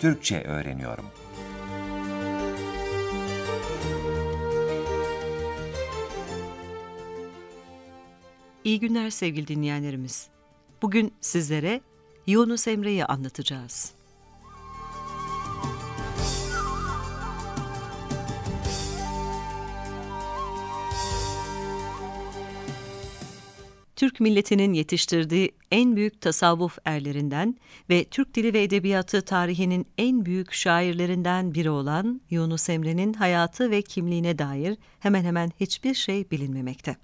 Türkçe öğreniyorum. İyi günler sevgili dinleyenlerimiz. Bugün sizlere Yunus Emre'yi anlatacağız. Türk milletinin yetiştirdiği en büyük tasavvuf erlerinden ve Türk dili ve edebiyatı tarihinin en büyük şairlerinden biri olan Yunus Emre'nin hayatı ve kimliğine dair hemen hemen hiçbir şey bilinmemekte.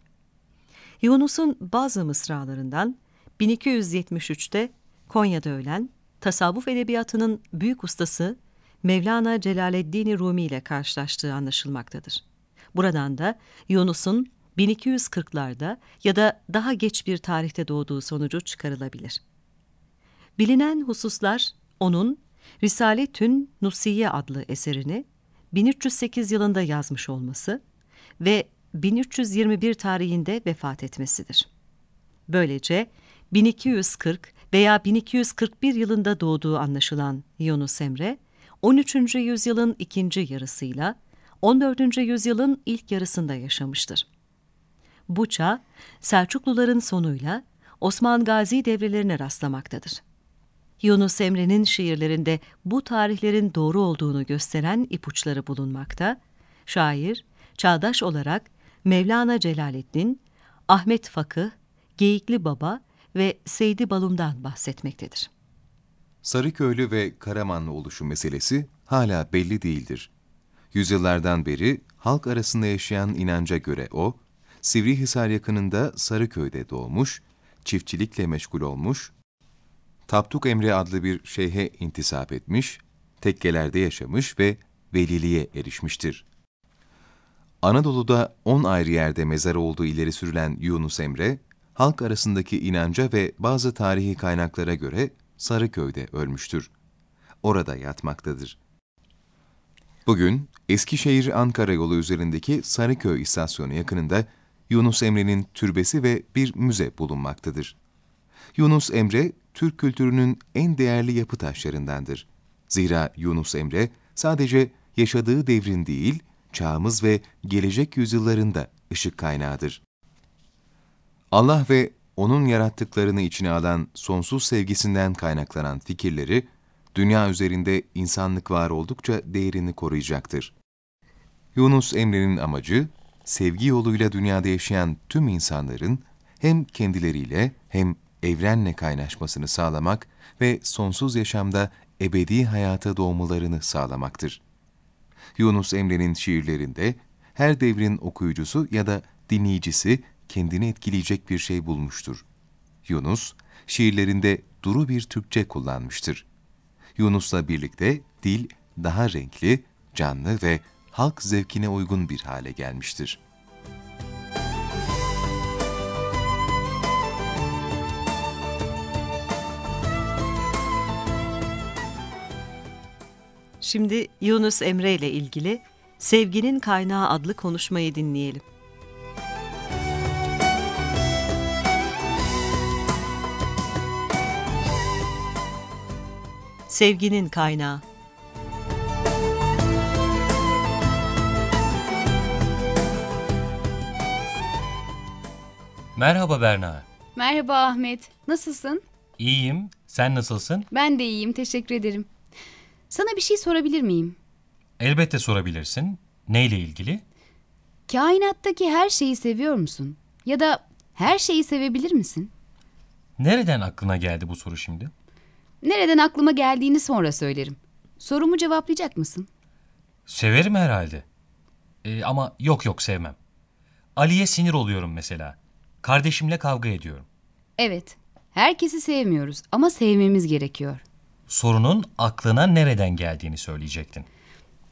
Yunus'un bazı mısralarından 1273'te Konya'da ölen tasavvuf edebiyatının büyük ustası Mevlana Celaleddin Rumi ile karşılaştığı anlaşılmaktadır. Buradan da Yunus'un 1240'larda ya da daha geç bir tarihte doğduğu sonucu çıkarılabilir. Bilinen hususlar onun Risale Tün Nusiye adlı eserini 1308 yılında yazmış olması ve 1321 tarihinde vefat etmesidir. Böylece 1240 veya 1241 yılında doğduğu anlaşılan Yunus Emre, 13. yüzyılın ikinci yarısıyla 14. yüzyılın ilk yarısında yaşamıştır. Bu çağ, Selçukluların sonuyla Osman Gazi devrelerine rastlamaktadır. Yunus Emre'nin şiirlerinde bu tarihlerin doğru olduğunu gösteren ipuçları bulunmakta, şair, çağdaş olarak Mevlana Celaleddin, Ahmet Fakıh, Geyikli Baba ve Seydi Balum'dan bahsetmektedir. Sarıköylü ve Karamanlı oluşu meselesi hala belli değildir. Yüzyıllardan beri halk arasında yaşayan inanca göre o, Sivrihisar yakınında Sarıköy'de doğmuş, çiftçilikle meşgul olmuş, Tapduk Emre adlı bir şeyhe intisap etmiş, tekkelerde yaşamış ve veliliğe erişmiştir. Anadolu'da on ayrı yerde mezar olduğu ileri sürülen Yunus Emre, halk arasındaki inanca ve bazı tarihi kaynaklara göre Sarıköy'de ölmüştür. Orada yatmaktadır. Bugün Eskişehir-Ankara yolu üzerindeki Sarıköy istasyonu yakınında Yunus Emre'nin türbesi ve bir müze bulunmaktadır. Yunus Emre, Türk kültürünün en değerli yapı taşlarındandır. Zira Yunus Emre sadece yaşadığı devrin değil, çağımız ve gelecek yüzyıllarında ışık kaynağıdır. Allah ve O'nun yarattıklarını içine alan sonsuz sevgisinden kaynaklanan fikirleri, dünya üzerinde insanlık var oldukça değerini koruyacaktır. Yunus Emre'nin amacı, sevgi yoluyla dünyada yaşayan tüm insanların hem kendileriyle hem evrenle kaynaşmasını sağlamak ve sonsuz yaşamda ebedi hayata doğmalarını sağlamaktır. Yunus Emre'nin şiirlerinde her devrin okuyucusu ya da dinleyicisi kendini etkileyecek bir şey bulmuştur. Yunus, şiirlerinde duru bir Türkçe kullanmıştır. Yunus'la birlikte dil daha renkli, canlı ve halk zevkine uygun bir hale gelmiştir. Şimdi Yunus Emre ile ilgili Sevginin Kaynağı adlı konuşmayı dinleyelim. Sevginin Kaynağı Merhaba Berna. Merhaba Ahmet. Nasılsın? İyiyim. Sen nasılsın? Ben de iyiyim, teşekkür ederim. Sana bir şey sorabilir miyim? Elbette sorabilirsin. Neyle ilgili? Kainattaki her şeyi seviyor musun? Ya da her şeyi sevebilir misin? Nereden aklına geldi bu soru şimdi? Nereden aklıma geldiğini sonra söylerim. Sorumu cevaplayacak mısın? Severim herhalde. Ee, ama yok yok sevmem. Ali'ye sinir oluyorum mesela. Kardeşimle kavga ediyorum. Evet. Herkesi sevmiyoruz ama sevmemiz gerekiyor. Sorunun aklına nereden geldiğini söyleyecektin.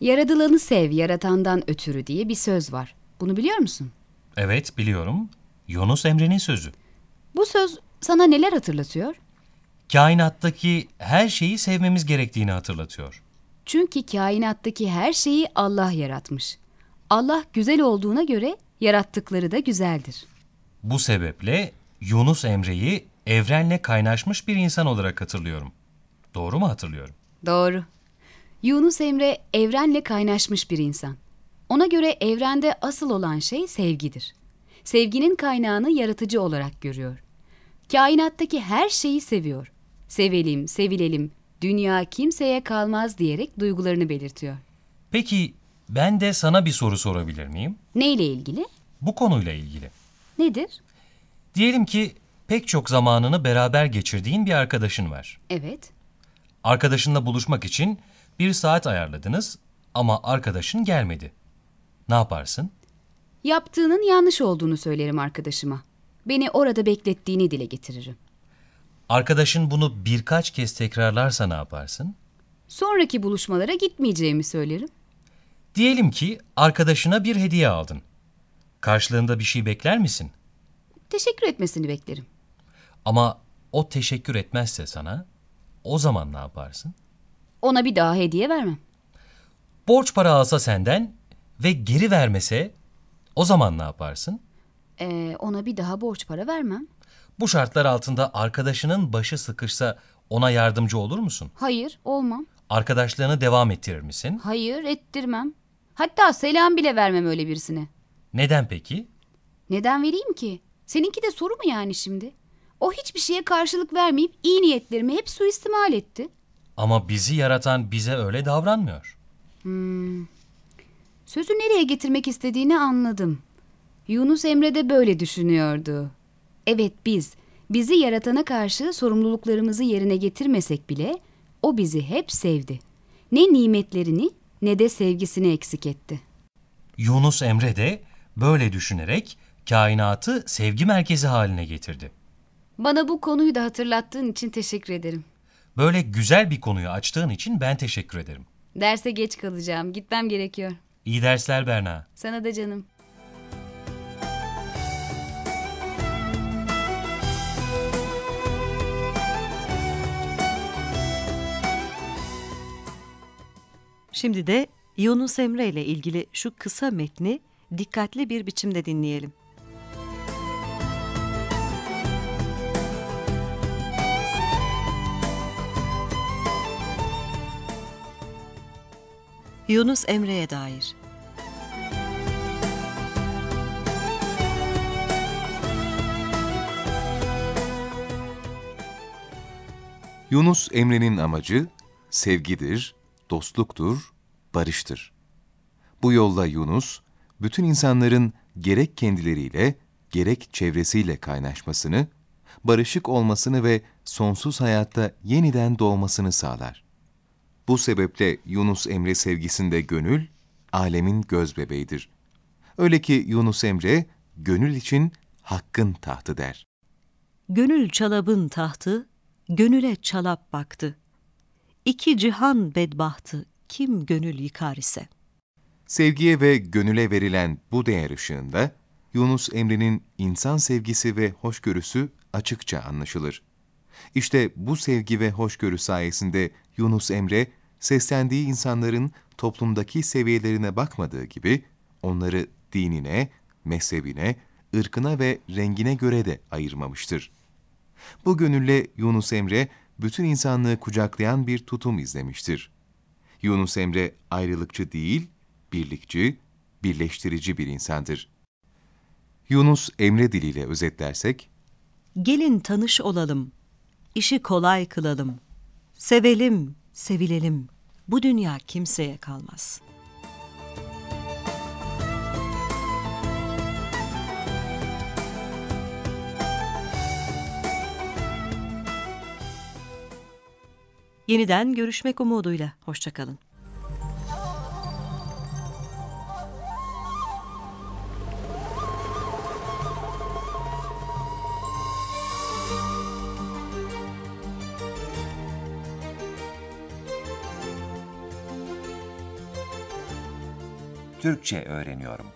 Yaradılanı sev, yaratandan ötürü diye bir söz var. Bunu biliyor musun? Evet biliyorum. Yunus Emre'nin sözü. Bu söz sana neler hatırlatıyor? Kainattaki her şeyi sevmemiz gerektiğini hatırlatıyor. Çünkü kainattaki her şeyi Allah yaratmış. Allah güzel olduğuna göre yarattıkları da güzeldir. Bu sebeple Yunus Emre'yi evrenle kaynaşmış bir insan olarak hatırlıyorum. Doğru mu hatırlıyorum? Doğru. Yunus Emre evrenle kaynaşmış bir insan. Ona göre evrende asıl olan şey sevgidir. Sevginin kaynağını yaratıcı olarak görüyor. Kainattaki her şeyi seviyor. Sevelim, sevilelim, dünya kimseye kalmaz diyerek duygularını belirtiyor. Peki ben de sana bir soru sorabilir miyim? Neyle ilgili? Bu konuyla ilgili. Nedir? Diyelim ki pek çok zamanını beraber geçirdiğin bir arkadaşın var. Evet. Arkadaşınla buluşmak için bir saat ayarladınız ama arkadaşın gelmedi. Ne yaparsın? Yaptığının yanlış olduğunu söylerim arkadaşıma. Beni orada beklettiğini dile getiririm. Arkadaşın bunu birkaç kez tekrarlarsa ne yaparsın? Sonraki buluşmalara gitmeyeceğimi söylerim. Diyelim ki arkadaşına bir hediye aldın. Karşılığında bir şey bekler misin? Teşekkür etmesini beklerim. Ama o teşekkür etmezse sana, o zaman ne yaparsın? Ona bir daha hediye vermem. Borç para alsa senden ve geri vermese, o zaman ne yaparsın? Ee, ona bir daha borç para vermem. Bu şartlar altında arkadaşının başı sıkışsa ona yardımcı olur musun? Hayır, olmam. Arkadaşlığını devam ettirir misin? Hayır, ettirmem. Hatta selam bile vermem öyle birisine. Neden peki? Neden vereyim ki? Seninki de soru mu yani şimdi? O hiçbir şeye karşılık vermeyip iyi niyetlerimi hep suistimal etti. Ama bizi yaratan bize öyle davranmıyor. Sözü nereye getirmek istediğini anladım. Yunus Emre de böyle düşünüyordu. Evet biz, bizi yaratana karşı sorumluluklarımızı yerine getirmesek bile o bizi hep sevdi. Ne nimetlerini ne de sevgisini eksik etti. Yunus Emre de böyle düşünerek kainatı sevgi merkezi haline getirdi. Bana bu konuyu da hatırlattığın için teşekkür ederim. Böyle güzel bir konuyu açtığın için ben teşekkür ederim. Derse geç kalacağım. Gitmem gerekiyor. İyi dersler Berna. Sana da canım. Şimdi de Yunus Emre ile ilgili şu kısa metni dikkatli bir biçimde dinleyelim. Yunus Emre'ye dair Yunus Emre'nin amacı sevgidir, dostluktur, barıştır. Bu yolla Yunus, bütün insanların gerek kendileriyle, gerek çevresiyle kaynaşmasını, barışık olmasını ve sonsuz hayatta yeniden doğmasını sağlar. Bu sebeple Yunus Emre sevgisinde gönül, alemin gözbebeğidir. Öyle ki Yunus Emre, gönül için hakkın tahtı der. Gönül çalabın tahtı, gönüle çalap baktı. İki cihan bedbahtı, kim gönül yıkar ise. Sevgiye ve gönüle verilen bu değer ışığında, Yunus Emre'nin insan sevgisi ve hoşgörüsü açıkça anlaşılır. İşte bu sevgi ve hoşgörü sayesinde Yunus Emre, seslendiği insanların toplumdaki seviyelerine bakmadığı gibi, onları dinine, mezhebine, ırkına ve rengine göre de ayırmamıştır. Bu gönülle Yunus Emre, bütün insanlığı kucaklayan bir tutum izlemiştir. Yunus Emre ayrılıkçı değil, birlikçi, birleştirici bir insandır. Yunus Emre diliyle özetlersek, Gelin tanış olalım, işi kolay kılalım. Sevelim, sevilelim. Bu dünya kimseye kalmaz. Yeniden görüşmek umuduyla. Hoşçakalın. Türkçe öğreniyorum.